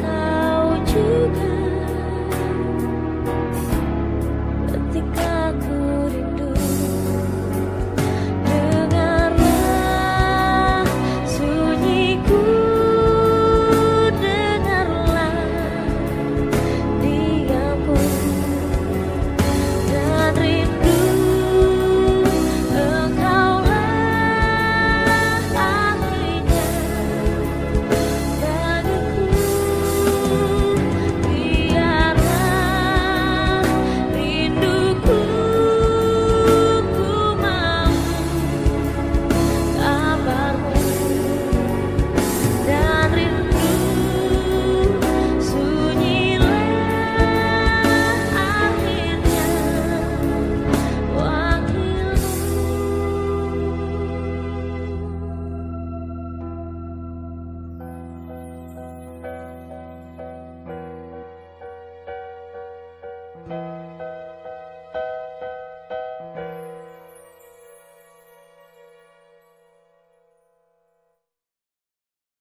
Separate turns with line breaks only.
kau juga.